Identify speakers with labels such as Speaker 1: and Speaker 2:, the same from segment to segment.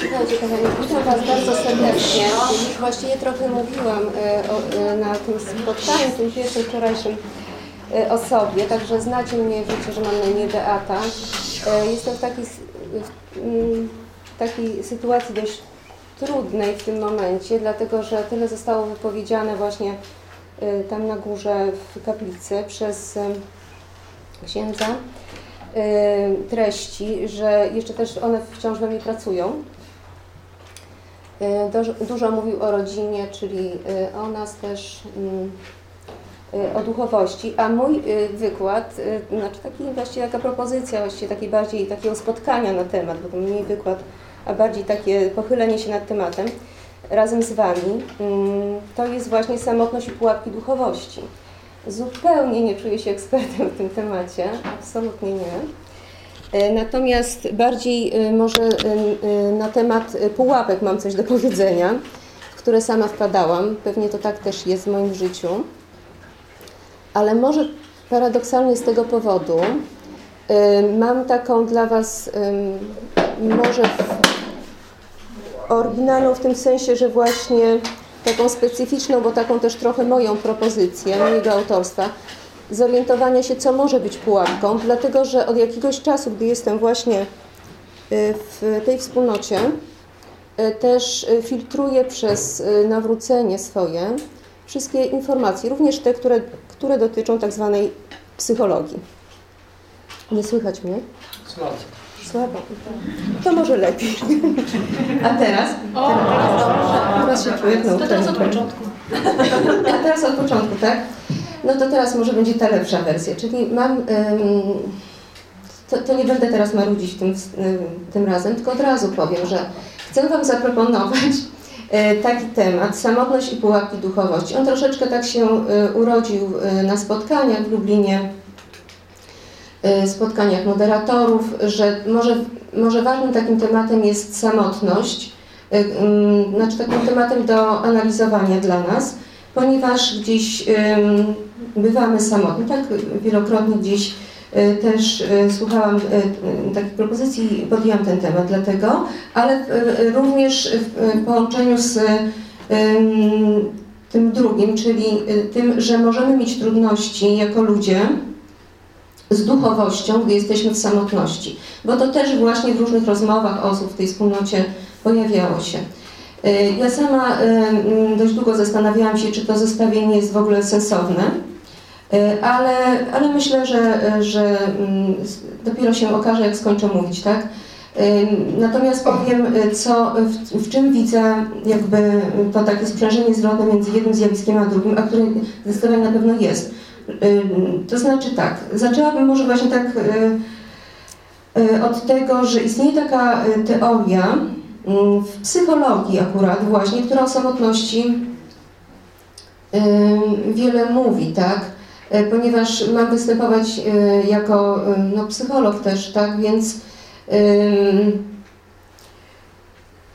Speaker 1: Słuchajcie, kochani, witam Was bardzo serdecznie. Właściwie trochę mówiłam e, e, na tym spotkaniu, tym pierwszym wczorajszym e, o sobie, także znacie mnie, wiecie, że mam na imię Beata. Jestem w takiej, w, mm, takiej sytuacji dość trudnej w tym momencie, dlatego że tyle zostało wypowiedziane właśnie tam na górze w kaplicy przez księdza treści, że jeszcze też one wciąż we mnie pracują. E, Dużo, mówił o rodzinie, czyli e, o nas też, mm, e, o duchowości, a mój wykład, znaczy taki właściwie taka propozycja, właściwie takiej bardziej takiego spotkania na temat, bo to mniej wykład, a bardziej takie pochylenie się nad tematem razem z Wami, mm, to jest właśnie samotność i pułapki duchowości. Zupełnie nie czuję się ekspertem w tym temacie, absolutnie nie. E, Natomiast bardziej e, może e, na temat pułapek mam coś do powiedzenia, w które sama wpadałam. Pewnie to tak też jest w moim życiu. Ale może paradoksalnie z tego powodu mam taką dla Was może oryginalną w tym sensie, że właśnie taką specyficzną, bo taką też trochę moją propozycję, mojego autorstwa, zorientowania się, co może być pułapką, dlatego że od jakiegoś czasu, gdy jestem właśnie y, w tej wspólnocie, y, też y, filtruję przez nawrócenie swoje wszystkie informacje, również te, które, które dotyczą tak zwanej psychologii. Nie słychać mnie?
Speaker 2: Słabo.
Speaker 1: Słabo. To może lepiej. A teraz? Teraz, teraz się czuję. No,
Speaker 3: To teraz od początku.
Speaker 1: A teraz od początku, tak? No to teraz może będzie ta lepsza wersja, czyli mam... ym, to, to nie będę teraz marudzić tym, ym, tym razem, tylko od razu powiem, że chcę Wam zaproponować y, taki temat, samotność i pułapki duchowości. On troszeczkę tak się y, urodził y, na spotkaniach w Lublinie, spotkaniach moderatorów, że może, może ważnym takim tematem jest samotność, znaczy takim tematem do analizowania dla nas, ponieważ gdzieś bywamy samotni, tak wielokrotnie gdzieś y, też y, słuchałam y, takich propozycji, podjęłam ten temat dlatego, ale również w, połączeniu z ym, tym drugim, czyli tym, że możemy mieć trudności jako ludzie z duchowością, gdy jesteśmy w samotności. Bo to też właśnie w różnych rozmowach osób w tej wspólnocie pojawiało się. Y, Ja sama y, mm, dość długo zastanawiałam się, czy to zestawienie jest w ogóle sensowne, Y, ale, ale myślę, że, że mm, dopiero się okaże, jak skończę mówić, tak? Natomiast powiem, co, w, w czym widzę jakby to takie sprzężenie zwrotne między jednym zjawiskiem a drugim, a które zdecydowanie na pewno jest. To znaczy tak, zaczęłabym może właśnie tak od tego, że istnieje taka teoria w psychologii akurat właśnie, która o samotności wiele mówi, tak? Y, Ponieważ mam występować y, jako no, psycholog też, tak? Więc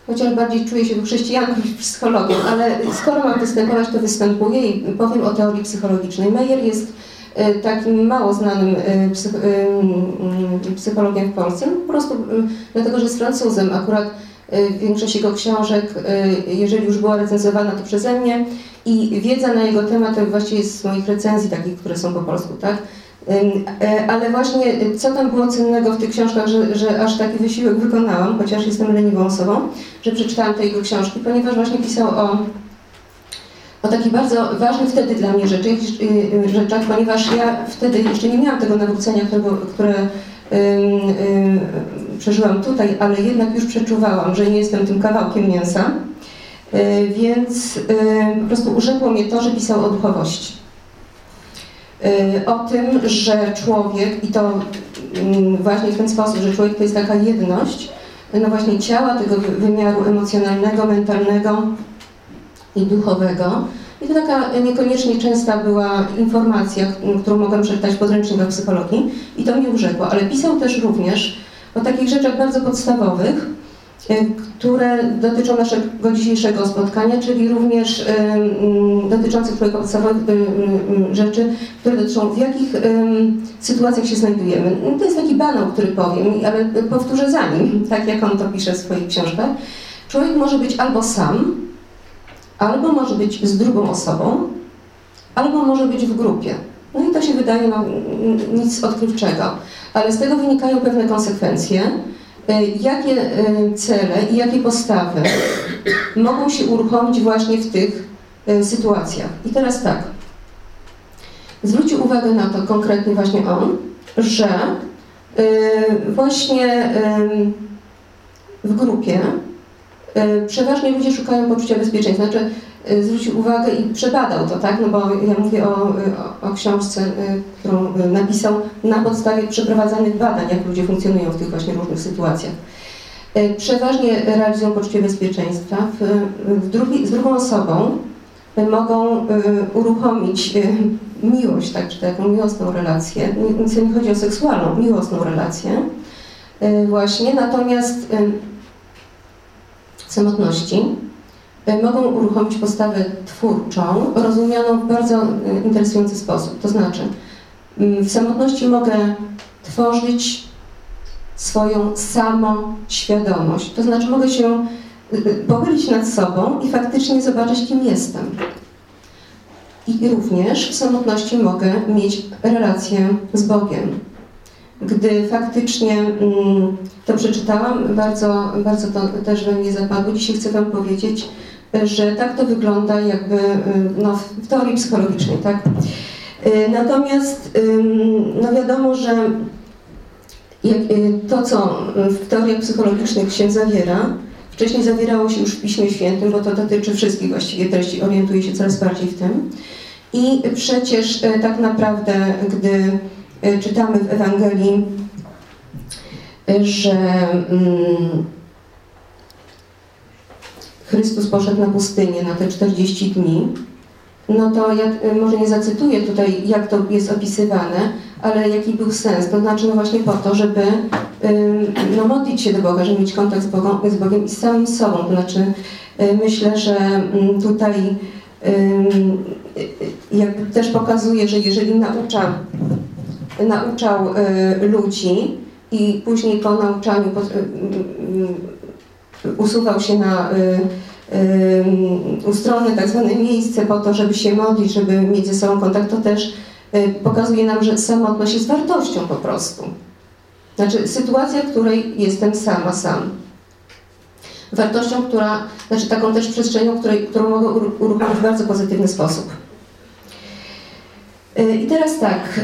Speaker 1: chociaż bardziej czuję się chrześcijanką niż psychologiem, ale skoro mam występować, to występuję i powiem o teorii psychologicznej. Meyer jest y, takim mało znanym psych, psychologiem w Polsce, po prostu dlatego, że jest Francuzem. Akurat większość jego książek, y, jeżeli już była recenzowana, to przeze mnie i wiedza na jego temat to właściwie jest z moich recenzji takich, które są po polsku, tak? E, Ale właśnie y, co tam było cennego w tych książkach, że, że aż taki wysiłek wykonałam, chociaż jestem leniwą osobą, że przeczytałam te jego książki, ponieważ właśnie pisał o, o takich bardzo ważnych wtedy dla mnie rzeczy, y, y, rzeczach, ponieważ ja wtedy jeszcze nie miałam tego nawrócenia, którego, które przeżyłam tutaj, ale jednak już przeczuwałam, że nie jestem tym kawałkiem mięsa. Y, Więc y, po prostu urzekło mnie to, że pisał o duchowości. Y, O tym, że człowiek, i to mm, właśnie w ten sposób, że człowiek to jest taka jedność, no właśnie ciała, tego wy- wymiaru emocjonalnego, mentalnego i duchowego. I to taka niekoniecznie częsta była informacja, którą mogłam przeczytać w podręcznikach psychologii i to mnie urzekło. Ale pisał też również o takich rzeczach bardzo podstawowych, które dotyczą naszego dzisiejszego spotkania, czyli również dotyczących Twoich podstawowych rzeczy, które dotyczą w jakich sytuacjach się znajdujemy. To jest taki banał, który powiem, ale powtórzę za nim, tak jak on to pisze w swoich książkach. Człowiek może być albo sam, albo może być z drugą osobą, albo może być w grupie. No i to się wydaje nam nic odkrywczego, ale z tego wynikają pewne konsekwencje, e, jakie e, cele i jakie postawy mogą się uruchomić właśnie w tych e, sytuacjach. I teraz tak, zwrócił uwagę na to konkretnie właśnie on, że właśnie w grupie przeważnie ludzie szukają poczucia bezpieczeństwa. Znaczy, zwrócił uwagę i przebadał to, tak? No bo ja mówię o, o, o, książce, y, którą napisał na podstawie przeprowadzanych badań, jak ludzie funkcjonują w tych właśnie różnych sytuacjach. Y, przeważnie realizują poczucie bezpieczeństwa. W, drugi, z drugą osobą mogą uruchomić miłość, tak, czy taką miłosną relację. Nic nie chodzi o seksualną, miłosną relację właśnie. Natomiast samotności mogą uruchomić postawę twórczą, rozumianą w bardzo e, interesujący sposób. To znaczy, mm, w samotności mogę tworzyć swoją samoświadomość. To znaczy, mogę się e, pochylić nad sobą i faktycznie zobaczyć, kim jestem. I również w samotności mogę mieć relację z Bogiem. Gdy faktycznie mm, to przeczytałam, bardzo, bardzo to też we mnie zapadło. Dzisiaj chcę Wam powiedzieć, że tak to wygląda jakby y, no, w teorii psychologicznej, tak? Y, natomiast no wiadomo, że y, to, co w teoriach psychologicznych się zawiera, wcześniej zawierało się już w Piśmie Świętym, bo to dotyczy wszystkich właściwie treści, orientuje się coraz bardziej w tym. I przecież tak naprawdę, gdy czytamy w Ewangelii, że Chrystus poszedł na pustynię na te 40 dni, no to ja y, może nie zacytuję tutaj, jak to jest opisywane, ale jaki był sens. To znaczy no właśnie po to, żeby no, modlić się do Boga, żeby mieć kontakt z Bogiem, z Bogiem i z samym sobą. To znaczy y, myślę, że mm, tutaj jakby też pokazuje, że jeżeli naucza, nauczał y, ludzi i później po nauczaniu usuwał się na ustronne tak zwane miejsce po to, żeby się modlić, żeby mieć ze sobą kontakt, to też y, pokazuje nam, że samotność jest wartością po prostu. Znaczy sytuacja, w której jestem sama, sam. Wartością, która, znaczy taką też przestrzenią, której, którą mogę uruchomić w bardzo pozytywny sposób. Y, I teraz tak,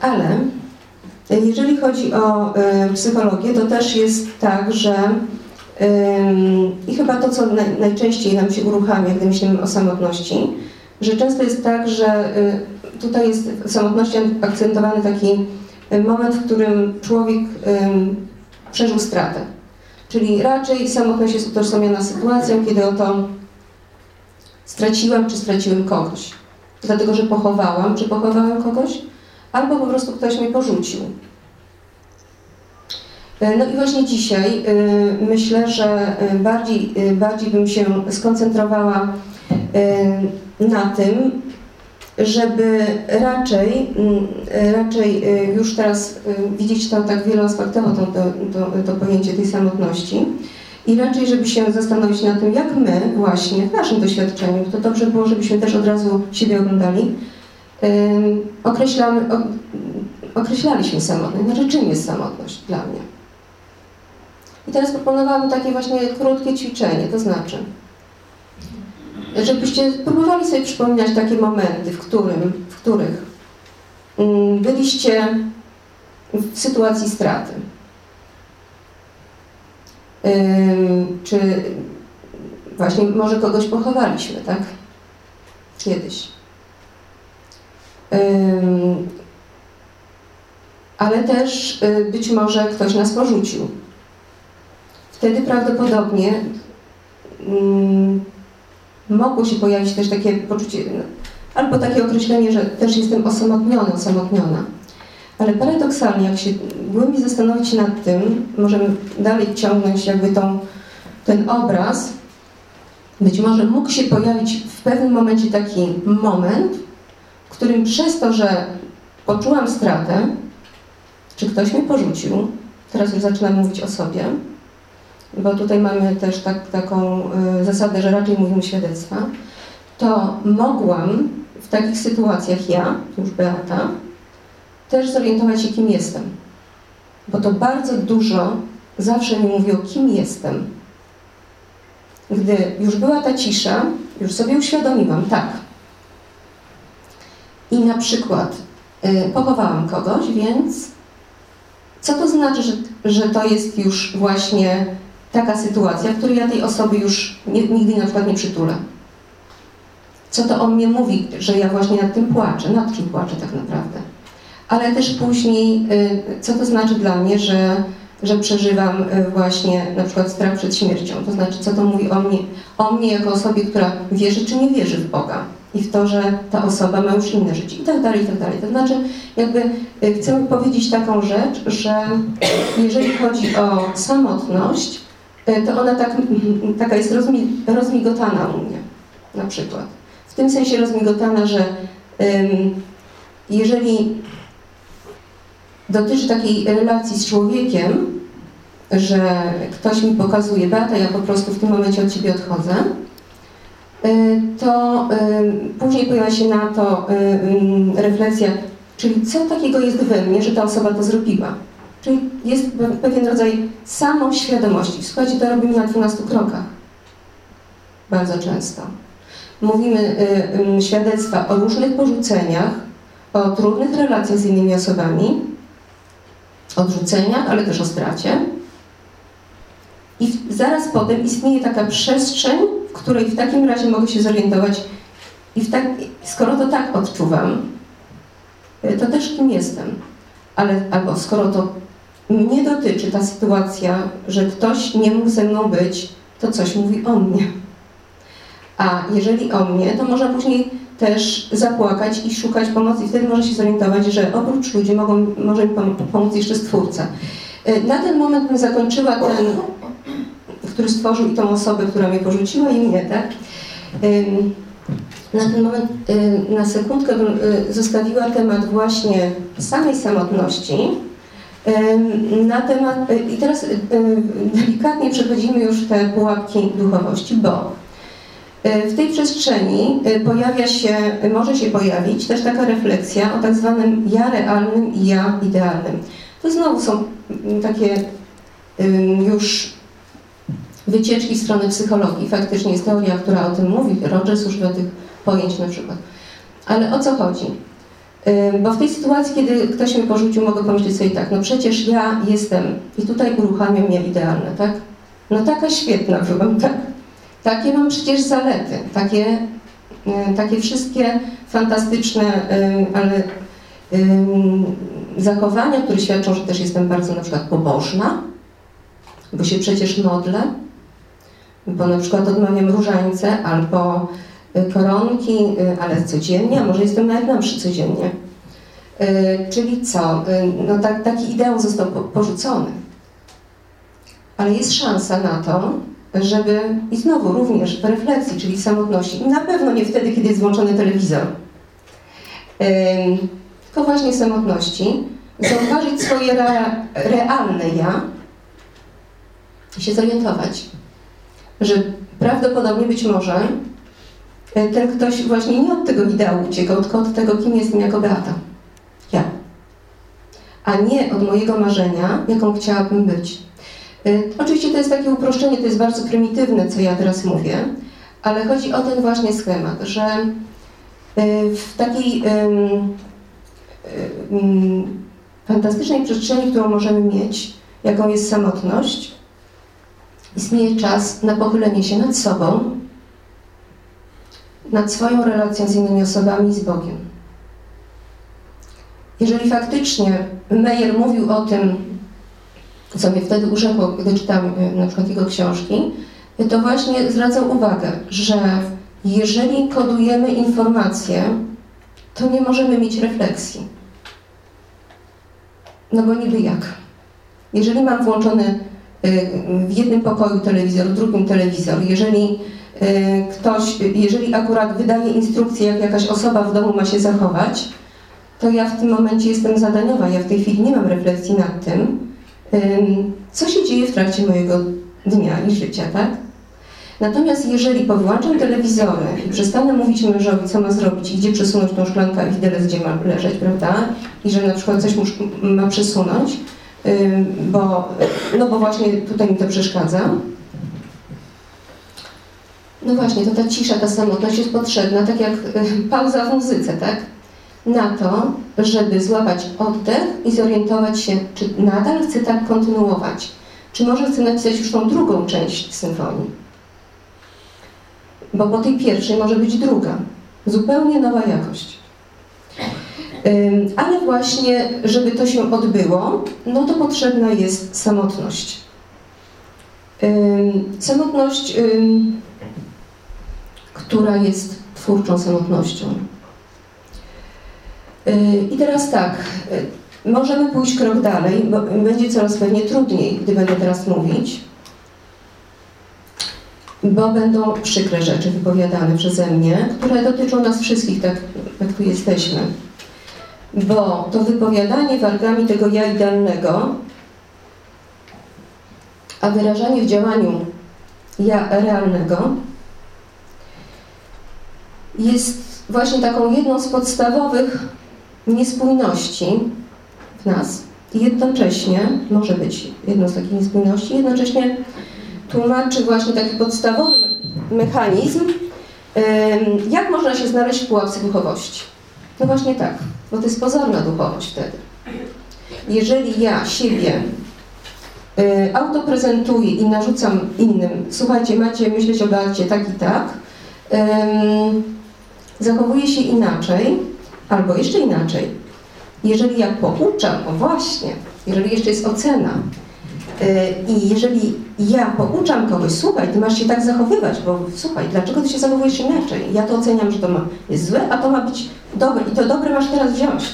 Speaker 1: ale jeżeli chodzi o psychologię, to też jest tak, że i chyba to, co najczęściej nam się uruchamia, gdy myślimy o samotności, że często jest tak, że y, tutaj jest w samotności akcentowany taki moment, w którym człowiek przeżył stratę. Czyli raczej samotność jest utożsamiana sytuacją, kiedy oto straciłam czy straciłem kogoś. Dlatego, że pochowałam, czy pochowałem kogoś, albo po prostu ktoś mnie porzucił. E, no i właśnie dzisiaj e, myślę, że e, bardziej, bardziej bym się skoncentrowała na tym, żeby raczej, raczej już teraz widzieć to tak wieloaspektowo, to, to, to, pojęcie tej samotności i raczej, żeby się zastanowić nad tym, jak my właśnie w naszym doświadczeniu, to dobrze było, żebyśmy też od razu siebie oglądali, określamy, określaliśmy samotność. Znaczy, czym jest samotność dla mnie? I teraz proponowałam takie właśnie krótkie ćwiczenie, to znaczy, żebyście próbowali sobie przypominać takie momenty, w, którym, w których mm, byliście w sytuacji straty. Czy właśnie może kogoś pochowaliśmy, tak? Kiedyś. Ale też y, być może ktoś nas porzucił wtedy prawdopodobnie mogło się pojawić też takie poczucie, no, albo takie określenie, że też jestem osamotniony, osamotniona.
Speaker 2: Ale paradoksalnie, jak się głębiej zastanowić nad tym, możemy dalej ciągnąć jakby tą, ten obraz, być może mógł się pojawić w pewnym momencie taki moment, którym przez to, że poczułam stratę, czy ktoś mnie porzucił, teraz już zaczynam mówić o sobie, bo tutaj mamy też tak, taką y, zasadę, że raczej mówimy świadectwa, to mogłam w takich sytuacjach ja, już Beata, też zorientować się, kim jestem. Bo to bardzo dużo zawsze mi mówi o kim jestem. Gdy już była ta cisza, już sobie uświadomiłam, tak. I na przykład y, pochowałam kogoś, więc co to znaczy, że, że to jest już właśnie taka sytuacja, w której ja tej osoby już nie, nigdy na przykład nie przytulę? Co to o mnie mówi, że ja właśnie nad tym płaczę? Nad czym płaczę tak naprawdę? Ale też później, y, co to znaczy dla mnie, że, że przeżywam y, właśnie na przykład strach przed śmiercią? To znaczy, co to mówi o mnie, o mnie jako osobie, która wierzy czy nie wierzy w Boga? I w to, że ta osoba ma już inne życie i tak dalej, i tak dalej. To znaczy, jakby y, chcę powiedzieć taką rzecz, że jeżeli chodzi o samotność, y, to ona tak, taka jest rozmi, rozmigotana u mnie, na przykład. W tym sensie rozmigotana, że um, jeżeli dotyczy takiej relacji z człowiekiem, że ktoś mi pokazuje, Beata, ja po prostu w tym momencie od Ciebie odchodzę, to y, później pojawia się na to y, refleksja, czyli co takiego jest we mnie, że ta osoba to zrobiła. Czyli jest pewien rodzaj samoświadomości. Słuchajcie, to robimy na 12 krokach. Bardzo często. Mówimy świadectwa o różnych porzuceniach, o trudnych relacjach z innymi osobami, odrzuceniach, ale też o stracie. I zaraz potem istnieje taka przestrzeń, której w takim razie mogę się zorientować i tak, skoro to tak odczuwam, to też kim jestem. Ale, albo skoro to mnie dotyczy ta sytuacja, że ktoś nie mógł ze mną być, to coś mówi o mnie. A jeżeli o mnie, to można później też zapłakać i szukać pomocy i wtedy może się zorientować, że oprócz ludzi mogą, może mi pomóc jeszcze Stwórca. Na ten moment bym zakończyła ten który stworzył i tą osobę, która mnie porzuciła i mnie, tak? Na ten moment, na sekundkę y, zostawiła temat właśnie samej samotności. Na temat, y, I teraz y, delikatnie przechodzimy już te pułapki duchowości, bo w tej przestrzeni pojawia się, może się pojawić też taka refleksja o tak zwanym ja realnym i ja idealnym. To znowu są takie już wycieczki w stronę psychologii. Faktycznie jest teoria, która o tym mówi, Rogers używa tych pojęć na przykład. Ale o co chodzi? Bo w tej sytuacji, kiedy ktoś mnie porzucił, mogę pomyśleć sobie tak, no przecież ja jestem i tutaj uruchamiam mnie idealne, tak? No taka świetna byłam, tak? Takie mam przecież zalety, takie, takie wszystkie fantastyczne, ale zachowania, które świadczą, że też jestem bardzo na przykład pobożna, bo się przecież modlę, bo na przykład odmawiam różańce albo y, koronki, y, ale codziennie, a może jestem nawet na mszy codziennie. Y, czyli co? No tak, taki ideał został porzucony. Ale jest szansa na to, żeby, i znowu również w refleksji, czyli w samotności, na pewno nie wtedy, kiedy jest włączony telewizor, tylko właśnie samotności, zauważyć swoje realne ja i się zorientować, że prawdopodobnie być może e, ten ktoś właśnie nie od tego ideału uciekał, tylko od tego, kim jestem jako Beata. Ja. A nie od mojego marzenia, jaką chciałabym być. E, oczywiście to jest takie uproszczenie, to jest bardzo prymitywne, co ja teraz mówię, ale chodzi o ten właśnie schemat, że e, w takiej fantastycznej przestrzeni, którą możemy mieć, jaką jest samotność, istnieje czas na pochylenie się nad sobą, nad swoją relacją z innymi osobami i z Bogiem. Jeżeli faktycznie Meyer mówił o tym, co mnie wtedy urzekło, gdy czytam e, na przykład jego książki, to właśnie zwracał uwagę, że jeżeli kodujemy informacje, to nie możemy mieć refleksji. No bo niby jak? Jeżeli mam włączony w jednym pokoju telewizor, w drugim telewizor, jeżeli y, ktoś, jeżeli akurat wydaje instrukcję, jak jakaś osoba w domu ma się zachować, to ja w tym momencie jestem zadaniowa. Ja w tej chwili nie mam refleksji nad tym, co się dzieje w trakcie mojego dnia i życia, tak? Natomiast jeżeli powyłączam telewizory i przestanę mówić mężowi, co ma zrobić i gdzie przesunąć tą szklankę widelec, gdzie ma leżeć, prawda? I że na przykład coś ma przesunąć, bo, no bo właśnie tutaj mi to przeszkadza. No właśnie, to ta cisza, ta samotność jest potrzebna, tak jak pauza w muzyce, tak? Na to, żeby złapać oddech i zorientować się, czy nadal chcę tak kontynuować, czy może chcę napisać już tą drugą część symfonii. Bo po tej pierwszej może być druga, zupełnie nowa jakość. Ale właśnie, żeby to się odbyło, no to potrzebna jest samotność. Samotność, która jest twórczą samotnością. I teraz tak, możemy pójść krok dalej, bo będzie coraz pewnie trudniej, gdy będę teraz mówić, bo będą przykre rzeczy wypowiadane przeze mnie, które dotyczą nas wszystkich, tak jak tu jesteśmy bo to wypowiadanie wargami tego ja idealnego, a wyrażanie w działaniu ja realnego jest właśnie taką jedną z podstawowych niespójności w nas. I jednocześnie, może być jedną z takich niespójności, jednocześnie tłumaczy właśnie taki podstawowy mechanizm, jak można się znaleźć w pułapce duchowości. No właśnie tak, bo to jest pozorna duchowość wtedy. Jeżeli ja siebie y, autoprezentuję i narzucam innym, słuchajcie, macie myśleć o Beacie tak i tak, y, zachowuję się inaczej, albo jeszcze inaczej. Jeżeli ja pouczam, o właśnie, jeżeli jeszcze jest ocena, i jeżeli ja pouczam kogoś, słuchaj, ty masz się tak zachowywać, bo słuchaj, dlaczego ty się zachowujesz inaczej? Ja to oceniam, że to ma, jest złe, a to ma być dobre i to dobre masz teraz wziąć.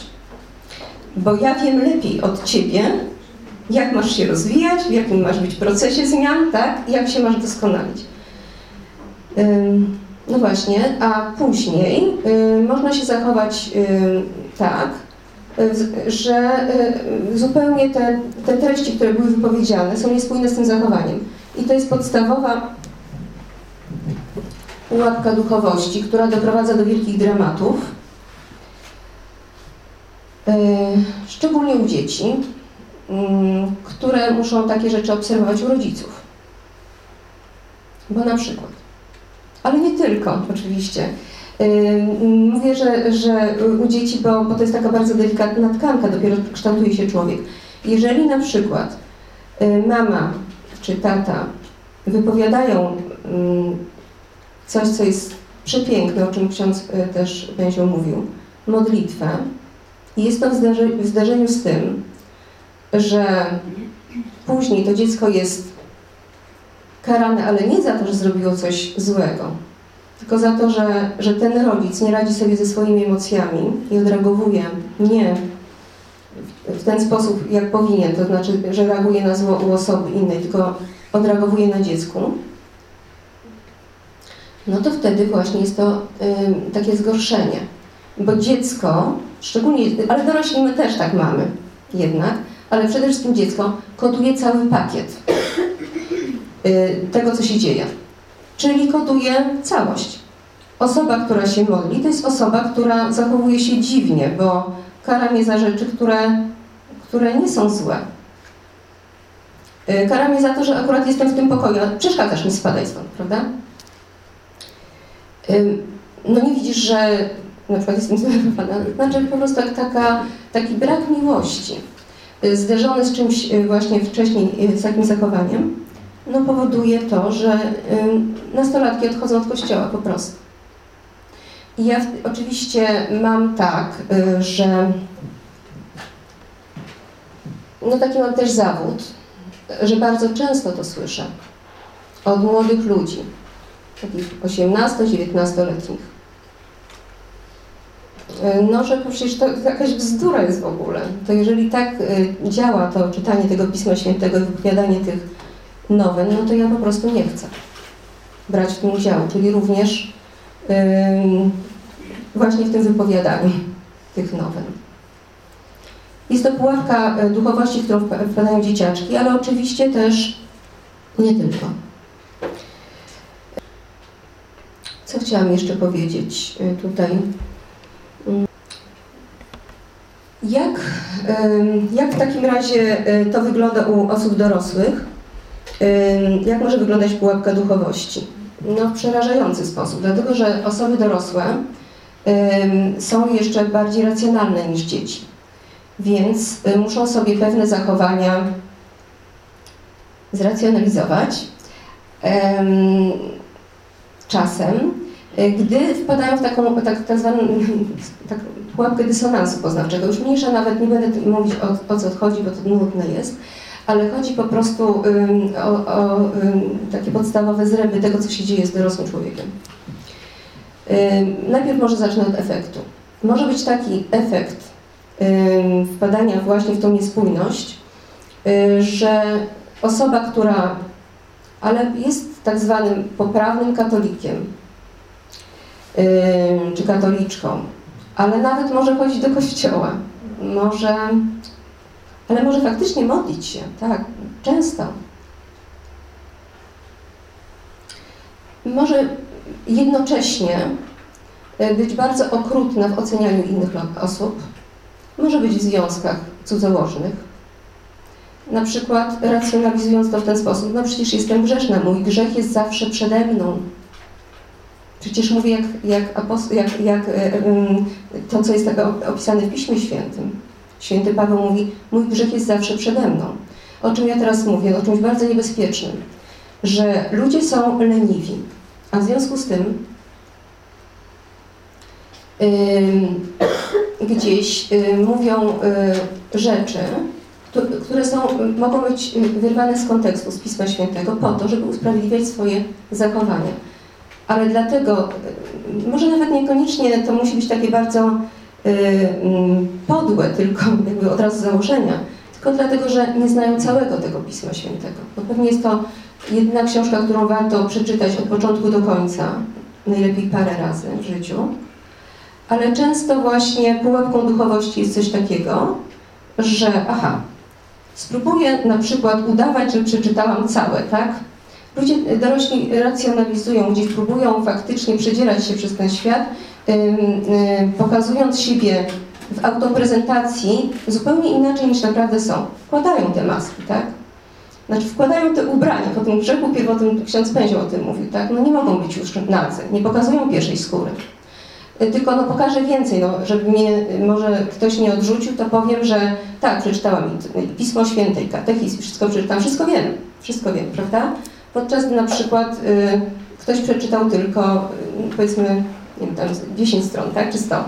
Speaker 2: Bo ja wiem lepiej od ciebie, jak masz się rozwijać, w jakim masz być procesie zmian, tak? Jak się masz doskonalić. No właśnie, a później można się zachować tak, że zupełnie te, te treści, które były wypowiedziane, są niespójne z tym zachowaniem. I to jest podstawowa pułapka duchowości, która doprowadza do wielkich dramatów, e, szczególnie u dzieci, które muszą takie rzeczy obserwować u rodziców. Bo na przykład, ale nie tylko oczywiście. Mówię, że, że u dzieci, bo, bo to jest taka bardzo delikatna tkanka, dopiero kształtuje się człowiek. Jeżeli na przykład e, mama czy tata wypowiadają coś, co jest przepiękne, o czym ksiądz e, też będzie mówił, modlitwę. I jest to w zdarzeniu z tym, że później to dziecko jest karane, ale nie za to, że zrobiło coś złego, tylko za to, że, że ten rodzic nie radzi sobie ze swoimi emocjami i odreagowuje nie w ten sposób, jak powinien, to znaczy, że reaguje na zło u osoby innej, tylko odreagowuje na dziecku, no to wtedy właśnie jest to y, takie zgorszenie. Bo dziecko, szczególnie, ale dorośli my też tak mamy jednak, ale przede wszystkim dziecko koduje cały pakiet y, tego, co się dzieje. Czyli koduje całość. Osoba, która się modli, to jest osoba, która zachowuje się dziwnie, bo kara mnie za rzeczy, które, które nie są złe. Y, kara mnie za to, że akurat jestem w tym pokoju. Przeszkadzasz mi, spadaj stąd, prawda? no nie widzisz, że na przykład jestem zdenerwowana, znaczy po prostu taka, taki brak miłości y, zderzony z czymś y, właśnie wcześniej, y, z takim zachowaniem, no powoduje to, że nastolatki odchodzą od kościoła po prostu. I ja oczywiście mam tak, że no taki mam też zawód, że bardzo często to słyszę od młodych ludzi, takich 18-19-letnich, No, że przecież to jakaś bzdura jest w ogóle. To jeżeli tak działa to czytanie tego Pisma Świętego i wypowiadanie tych nowen, no to ja po prostu nie chcę brać w tym udziału, czyli również yy, właśnie w tym wypowiadaniu tych nowen. Jest to pułapka e, duchowości, którą wpadają dzieciaczki, ale oczywiście też nie tylko. Co chciałam jeszcze powiedzieć e, tutaj? Jak, jak w takim razie e, to wygląda u osób dorosłych? Jak może wyglądać pułapka duchowości? No w przerażający sposób, dlatego że osoby dorosłe są jeszcze bardziej racjonalne niż dzieci. Więc y, muszą sobie pewne zachowania zracjonalizować. Czasem, y, gdy wpadają w taką tak, tak zwaną tak, pułapkę dysonansu poznawczego, już mniejsza nawet nie będę mówić o, o co chodzi, bo to nudne jest, ale chodzi po prostu o, o takie podstawowe zręby tego, co się dzieje z dorosłym człowiekiem. Najpierw może zacznę od efektu. Może być taki efekt wpadania właśnie w tą niespójność, y, że osoba, która ale jest tak zwanym poprawnym katolikiem czy katoliczką, ale nawet może chodzić do kościoła, może, ale może faktycznie modlić się, tak, często. Może jednocześnie y, być bardzo okrutna w ocenianiu innych osób, może być w związkach cudzołożnych. Na przykład racjonalizując to w ten sposób, no przecież jestem grzeszna, mój grzech jest zawsze przede mną. Przecież mówię jak, jak, jak, jak e, to, co jest opisane w Piśmie Świętym. Święty Paweł mówi, mój grzech jest zawsze przede mną. O czym ja teraz mówię? O czymś bardzo niebezpiecznym. Że ludzie są leniwi, a w związku z tym gdzieś y, mówią y, rzeczy, które są, mogą być wyrwane z kontekstu, z Pisma Świętego, po to, żeby usprawiedliwiać swoje zachowania. Ale dlatego, y, może nawet niekoniecznie to musi być takie bardzo podłe, tylko jakby od razu założenia, tylko dlatego, że nie znają całego tego Pisma Świętego. Bo pewnie jest to jedna książka, którą warto przeczytać od początku do końca, najlepiej parę razy w życiu ale często właśnie pułapką duchowości jest coś takiego, że aha, spróbuję na przykład udawać, że przeczytałam całe, tak? Ludzie dorośli racjonalizują, gdzieś próbują faktycznie przedzierać się przez ten świat, pokazując siebie w autoprezentacji zupełnie inaczej niż naprawdę są. Wkładają te maski, tak? Znaczy wkładają te ubrania. Po tym grzechu pierwotnym ksiądz Pęzio o tym mówił, tak? No nie mogą być już nadzy, nie pokazują pierwszej skóry. Y, tylko no pokażę więcej, no, żeby mnie może ktoś nie odrzucił, to powiem, że tak, przeczytałam Pismo Święte i katechizm, wszystko przeczytałam, wszystko wiem, wszystko wiem, prawda? Podczas gdy na przykład y, ktoś przeczytał tylko, y, powiedzmy, nie wiem, tam 10 stron, tak, czy 100.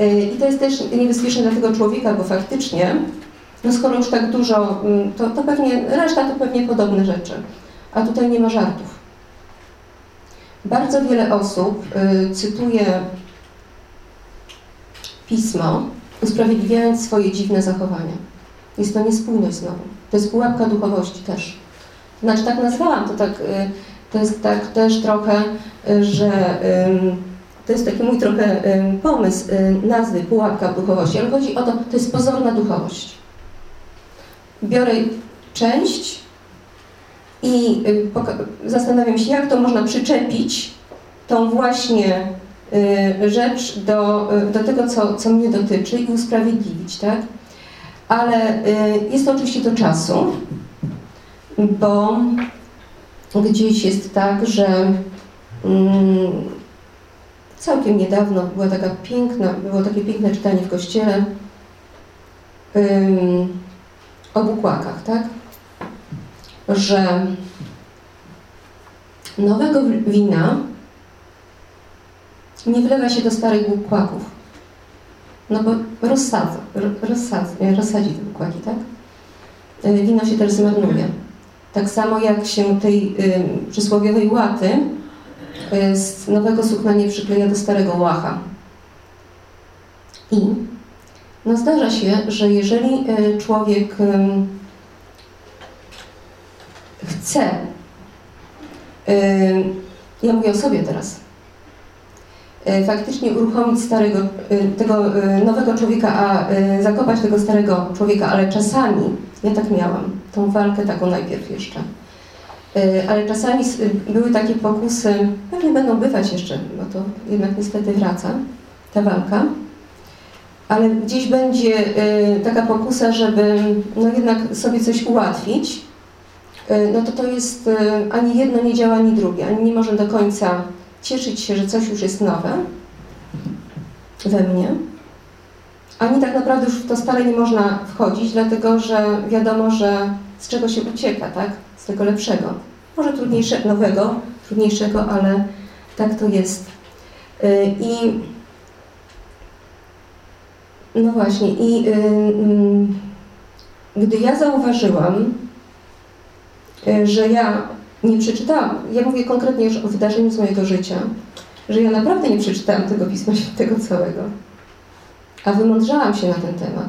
Speaker 2: Y, I to jest też niebezpieczne dla tego człowieka, bo faktycznie, no skoro już tak dużo, y, to, to pewnie, reszta to pewnie podobne rzeczy. A tutaj nie ma żartów. Bardzo wiele osób y, cytuje pismo, usprawiedliwiając swoje dziwne zachowania. Jest to niespójność znowu. To jest pułapka duchowości też. Znaczy tak nazwałam to tak, y, to jest tak też trochę, y, że to jest taki mój trochę pomysł nazwy pułapka duchowości, ale chodzi o to, to jest pozorna duchowość. Biorę część i zastanawiam się, jak to można przyczepić tą właśnie Y, rzecz do, y, do tego, co, co mnie dotyczy i usprawiedliwić, tak? Ale y, jest to oczywiście do czasu, bo gdzieś jest tak, że mm, całkiem niedawno była taka piękna, było takie piękne czytanie w kościele o bukłakach, tak? Że nowego wina nie wlewa się do starych bukłaków. No bo rozsadza, rozsadza, rozsadzi te bukłaki, tak? Wino się też zmarnuje. Tak samo jak się tej y, przysłowiowej łaty y, z nowego sukna nie przykleja do starego łacha. I no zdarza się, że jeżeli człowiek chce, ja mówię o sobie teraz, faktycznie uruchomić starego, tego nowego człowieka, a zakopać tego starego człowieka, ale czasami, ja tak miałam, tą walkę taką najpierw jeszcze, ale czasami były takie pokusy, pewnie będą bywać jeszcze, bo to jednak niestety wraca, ta walka, ale gdzieś będzie taka pokusa, żeby no jednak sobie coś ułatwić, no to to jest ani jedno nie działa, ani drugie, ani nie może do końca cieszyć się, że coś już jest nowe we mnie, ani tak naprawdę już w to stare nie można wchodzić, dlatego że wiadomo, że z czego się ucieka, tak? Z tego lepszego. Może trudniejszego, nowego, trudniejszego, ale tak to jest. I no właśnie, i gdy ja zauważyłam, że ja nie przeczytałam, ja mówię konkretnie już o wydarzeniu z mojego życia, że ja naprawdę nie przeczytałam tego Pisma Świętego całego, a wymądrzałam się na ten temat.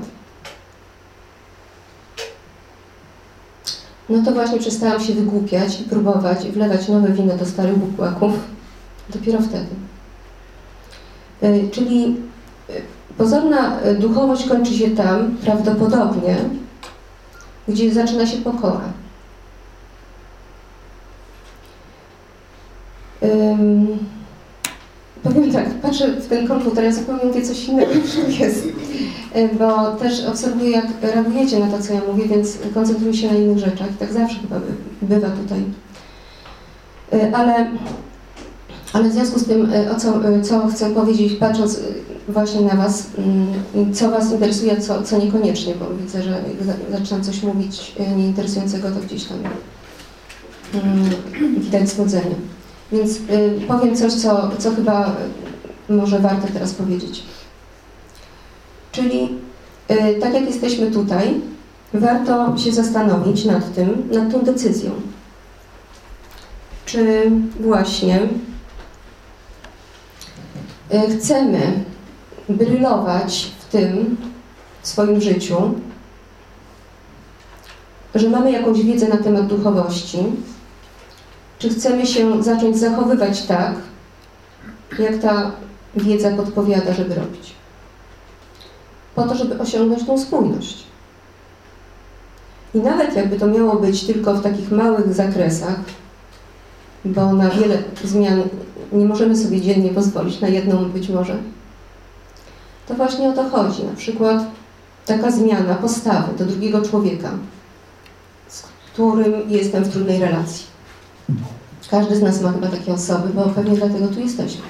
Speaker 2: No to właśnie przestałam się wygłupiać i próbować wlewać nowe wino do starych bukłaków. Dopiero wtedy. Czyli pozorna duchowość kończy się tam, prawdopodobnie, gdzie zaczyna się pokora. Um, powiem tak, patrzę w ten komputer, ja zupełnie mówię coś innego niż jest, bo też obserwuję, jak reagujecie na to, co ja mówię, więc koncentruję się na innych rzeczach. Tak zawsze chyba bywa tutaj. Ale, ale w związku z tym, o co, co chcę powiedzieć, patrząc właśnie na Was, co Was interesuje, co, co niekoniecznie, bo widzę, że zaczynam coś mówić nieinteresującego, to gdzieś tam widać zgodzenie. Więc y, powiem coś, co, co chyba może warto teraz powiedzieć. Czyli y, tak jak jesteśmy tutaj, warto się zastanowić nad tym, nad tą decyzją. Czy właśnie y, chcemy brylować w tym, w swoim życiu, że mamy jakąś wiedzę na temat duchowości, czy chcemy się zacząć zachowywać tak, jak ta wiedza podpowiada, żeby robić? Po to, żeby osiągnąć tą spójność. I nawet jakby to miało być tylko w takich małych zakresach, bo na wiele zmian nie możemy sobie dziennie pozwolić, na jedną być może, to właśnie o to chodzi. Na przykład taka zmiana postawy do drugiego człowieka, z którym jestem w trudnej relacji. Każdy z nas ma chyba takie osoby, bo pewnie dlatego tu jesteśmy.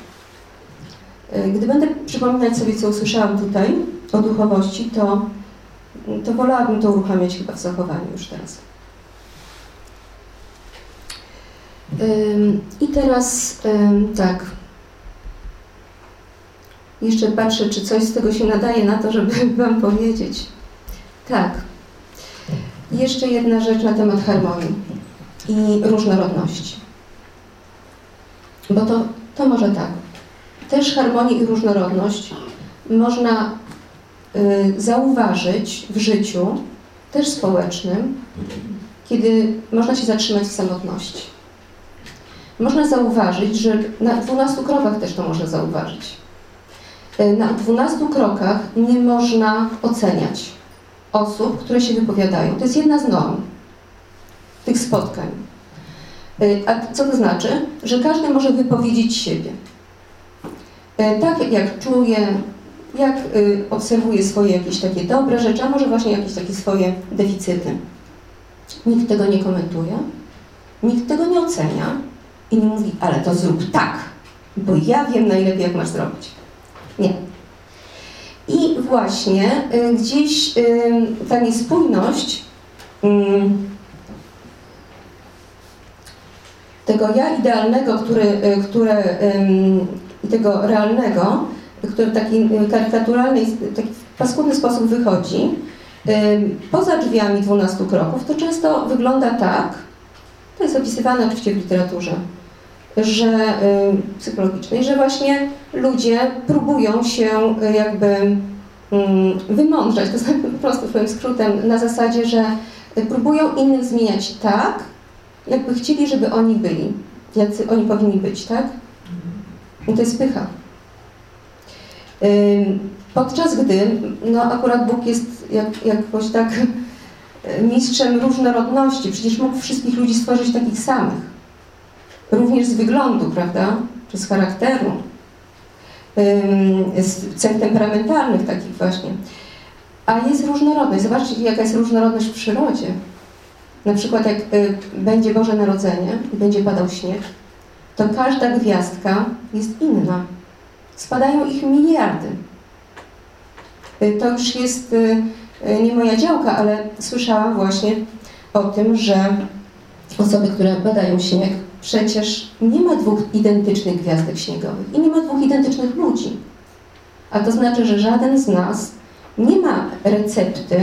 Speaker 2: E, gdy będę przypominać sobie, co usłyszałam tutaj o duchowości, to, to wolałabym to uruchamiać chyba w zachowaniu już teraz. I teraz tak. Jeszcze patrzę, czy coś z tego się nadaje na to, żeby Wam powiedzieć. Tak. Jeszcze jedna rzecz na temat harmonii i różnorodności. Bo to, to może tak. Też harmonię i różnorodność można y, zauważyć w życiu, też społecznym, kiedy można się zatrzymać w samotności. Można zauważyć, że na 12 krokach też to można zauważyć. Y, na 12 krokach nie można oceniać osób, które się wypowiadają. To jest jedna z norm tych spotkań. Y, a co to znaczy? Że każdy może wypowiedzieć siebie. Y, tak jak czuje, jak y, obserwuje swoje jakieś takie dobre rzeczy, a może właśnie jakieś takie swoje deficyty. Nikt tego nie komentuje, nikt tego nie ocenia i nie mówi, ale to zrób tak, bo ja wiem najlepiej, jak masz zrobić. Nie. I właśnie gdzieś ta niespójność tego ja idealnego, który, y, które, tego realnego, który w taki y, karykaturalny, taki paskudny sposób wychodzi, poza drzwiami 12 kroków, to często wygląda tak, to jest opisywane oczywiście w literaturze, że psychologicznej, że właśnie ludzie próbują się y, jakby wymądrzać, to znaczy po prostu powiem skrótem, na zasadzie, że próbują innych zmieniać tak, jakby chcieli, żeby oni byli, jacy oni powinni być, tak? I to jest pycha. Podczas gdy, no akurat Bóg jest jak, jakoś tak mistrzem różnorodności, przecież mógł wszystkich ludzi stworzyć takich samych. Również z wyglądu, prawda? Czy z charakteru, z cech temperamentalnych takich właśnie. A jest różnorodność. Zobaczcie, jaka jest różnorodność w przyrodzie. Na przykład jak y, będzie Boże Narodzenie i będzie padał śnieg, to każda gwiazdka jest inna. Spadają ich miliardy. Y, to już jest y, nie moja działka, ale słyszałam właśnie o tym, że osoby, które badają śnieg, przecież nie ma dwóch identycznych gwiazdek śniegowych i nie ma dwóch identycznych ludzi. A to znaczy, że żaden z nas nie ma recepty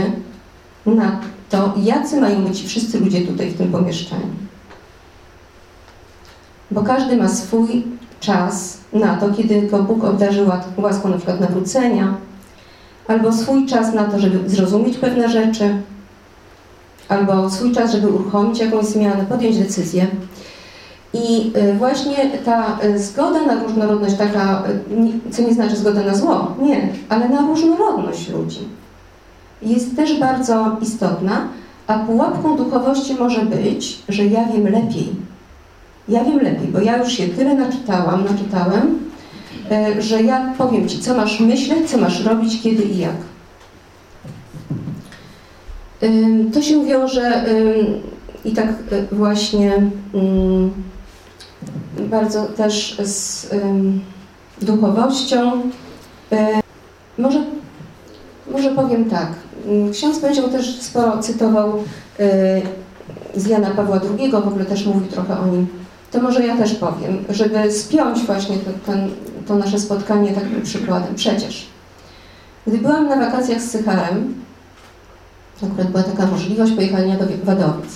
Speaker 2: na to, jacy mają być wszyscy ludzie tutaj w tym pomieszczeniu. Bo każdy ma swój czas na to, kiedy go Bóg obdarzył łaską na przykład nawrócenia, albo swój czas na to, żeby zrozumieć pewne rzeczy, albo swój czas, żeby uruchomić jakąś zmianę, podjąć decyzję. I y, właśnie ta y, zgoda na różnorodność, taka, y, co nie znaczy zgoda na zło, nie, ale na różnorodność ludzi, jest też bardzo istotna, a pułapką duchowości może być, że ja wiem lepiej. Ja wiem lepiej, bo ja już się tyle naczytałam, naczytałem, że ja powiem Ci, co masz myśleć, co masz robić, kiedy i jak. To się wiąże i tak właśnie bardzo też z duchowością. Może, może powiem tak. Ksiądz powiedział też sporo, cytował z Jana Pawła II, w ogóle też mówił trochę o nim. To może ja też powiem, żeby spiąć właśnie to, ten, to nasze spotkanie takim przykładem. Przecież, gdy byłam na wakacjach z Sycharem, akurat była taka możliwość pojechania do Wadowic.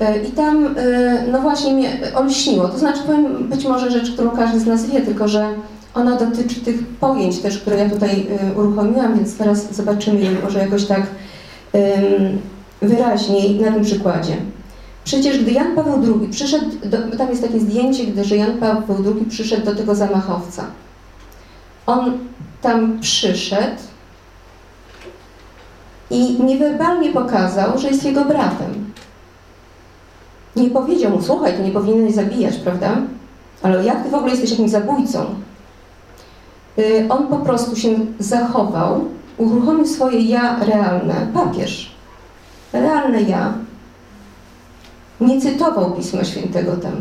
Speaker 2: E, I tam, e, no właśnie mnie olśniło. To znaczy, powiem być może rzecz, którą każdy z nas wie, tylko że ona dotyczy tych pojęć też, które ja tutaj e, uruchomiłam, więc teraz zobaczymy je może jakoś tak wyraźniej na tym przykładzie. Przecież gdy Jan Paweł II przyszedł, do, tam jest takie zdjęcie, gdy że Jan Paweł II przyszedł do tego zamachowca. On tam przyszedł i niewerbalnie pokazał, że jest jego bratem. Nie powiedział mu, słuchaj, ty nie powinieneś zabijać, prawda? Ale jak ty w ogóle jesteś jakimś zabójcą? Y, on po prostu się zachował, uruchomił swoje ja realne, papież. Realne ja. Nie cytował Pisma Świętego tam.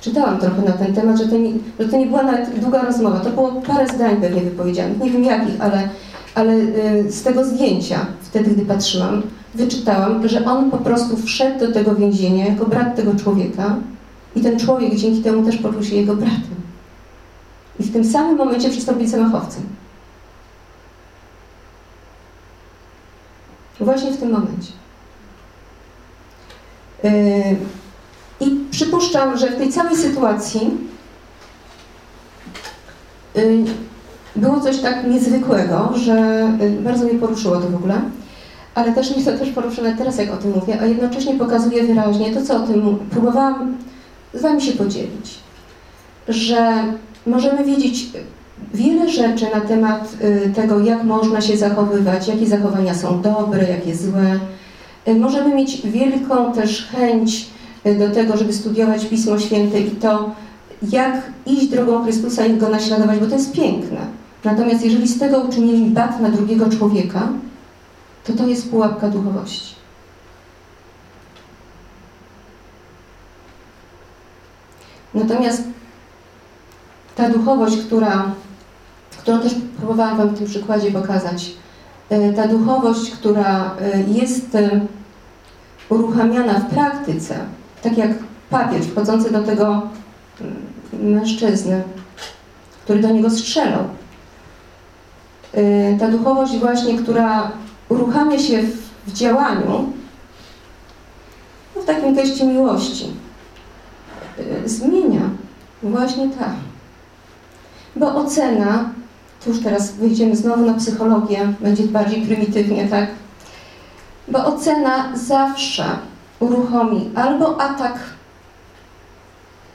Speaker 2: Czytałam trochę na ten temat, że to nie, że to nie była nawet długa rozmowa. To było parę zdań pewnie wypowiedzianych. Nie wiem jakich, ale, ale y, z tego zdjęcia, wtedy gdy patrzyłam, wyczytałam, że on po prostu wszedł do tego więzienia jako brat tego człowieka i ten człowiek dzięki temu też poczuł się jego bratem. I w tym samym momencie przystąpił zamachowcem. Właśnie w tym momencie. Yy, I przypuszczam, że w tej całej sytuacji yy, było coś tak niezwykłego, że yy, bardzo mnie poruszyło to w ogóle ale też mnie to też porusza teraz, jak o tym mówię, a jednocześnie pokazuje wyraźnie to, co o tym próbowałam z Wami się podzielić, że możemy wiedzieć wiele rzeczy na temat y, tego, jak można się zachowywać, jakie zachowania są dobre, jakie złe. Y, możemy mieć wielką też chęć y, do tego, żeby studiować Pismo Święte i to, jak iść drogą Chrystusa i Go naśladować, bo to jest piękne. Natomiast jeżeli z tego uczynili bat na drugiego człowieka, to to jest pułapka duchowości. Natomiast ta duchowość, która, którą też próbowałam Wam w tym przykładzie pokazać, e, ta duchowość, która e, jest e, uruchamiana w praktyce, tak jak papież wchodzący do tego mm, mężczyzny, który do niego strzelał. Ta duchowość właśnie, która uruchamia się w, działaniu, no w takim geście miłości, zmienia właśnie tak. Bo ocena tu już teraz wyjdziemy znowu na psychologię, będzie bardziej prymitywnie, tak? Bo ocena zawsze uruchomi albo atak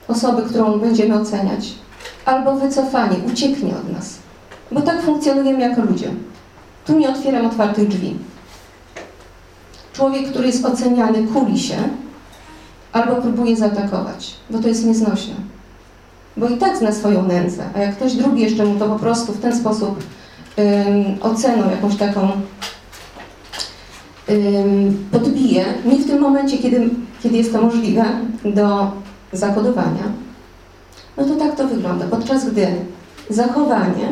Speaker 2: osoby, którą będziemy oceniać, albo wycofanie, ucieknie od nas. Bo tak funkcjonujemy jako ludzie. Tu nie otwieram otwartych drzwi. Człowiek, który jest oceniany, kuli się albo próbuje zaatakować, bo to jest nieznośne. Bo i tak zna swoją nędzę, a jak ktoś drugi jeszcze mu to po prostu w ten sposób ym, oceną jakąś taką ym, podbije, nie w tym momencie, kiedy, kiedy jest to możliwe do zakodowania, no to tak to wygląda. Podczas gdy zachowanie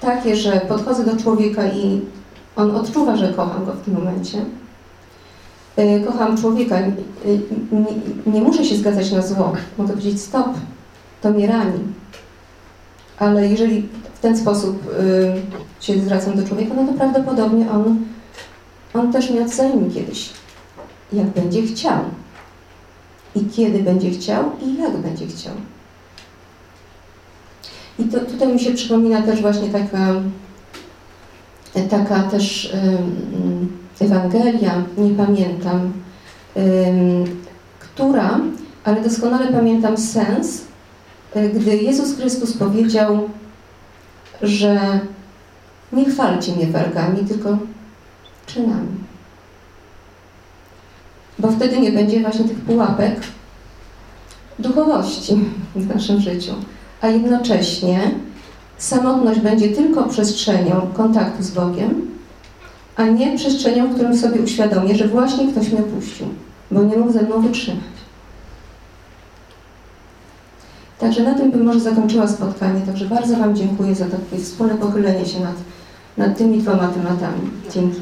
Speaker 2: takie, że podchodzę do człowieka i on odczuwa, że kocham go w tym momencie, kocham człowieka, y, nie, nie muszę się zgadzać na zło, mogę powiedzieć stop, to mnie rani. Ale jeżeli w ten sposób y, się zwracam do człowieka, no to prawdopodobnie on, on też mnie oceni kiedyś, jak będzie chciał. I kiedy będzie chciał i jak będzie chciał. I to, tutaj mi się przypomina też właśnie taka, taka też Ewangelia, nie pamiętam, która, ale doskonale pamiętam sens, y, gdy Jezus Chrystus powiedział, że nie chwalcie mnie wargami, tylko czynami. Bo wtedy nie będzie właśnie tych pułapek duchowości w naszym życiu a jednocześnie samotność będzie tylko przestrzenią kontaktu z Bogiem, a nie przestrzenią, w którym sobie uświadomię, że właśnie ktoś mnie opuścił, bo nie mógł ze mną wytrzymać. Także na tym bym może zakończyła spotkanie. Także bardzo Wam dziękuję za takie wspólne pochylenie się nad, nad tymi dwoma tematami. Dzięki.